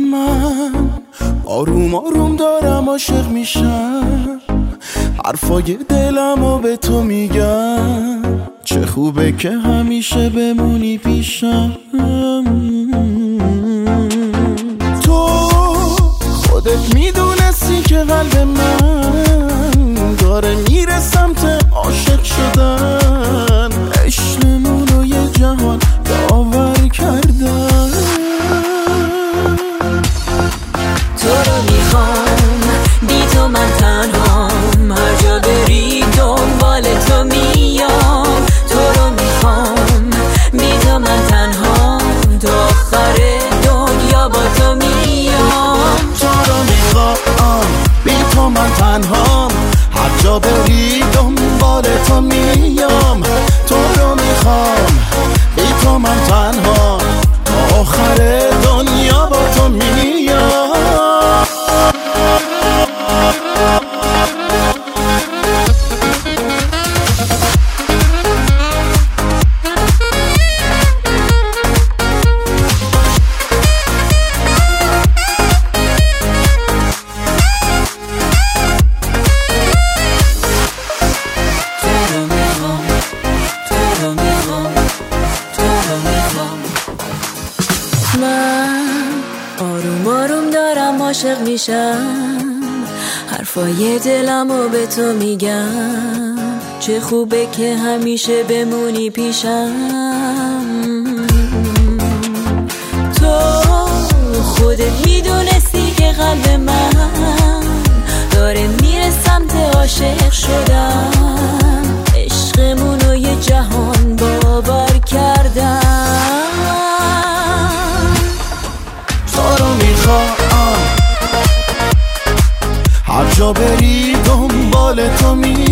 من آروم آروم دارم عاشق میشم. حرفای دلم و به تو میگم. چه خوبه که همیشه بمونی پیشم. تو خودت می‌دونستی که قلب من داره میره سمت عاشق شدن. تنهام هر جا بری دنبال تو میام. دارم عاشق میشم. حرفای دلم و به تو میگم. چه خوبه که همیشه بمونی پیشم. تو خودت می‌دونستی که قلب من داره میره سمت عاشق شدن. هر جا بری دنبال تو میام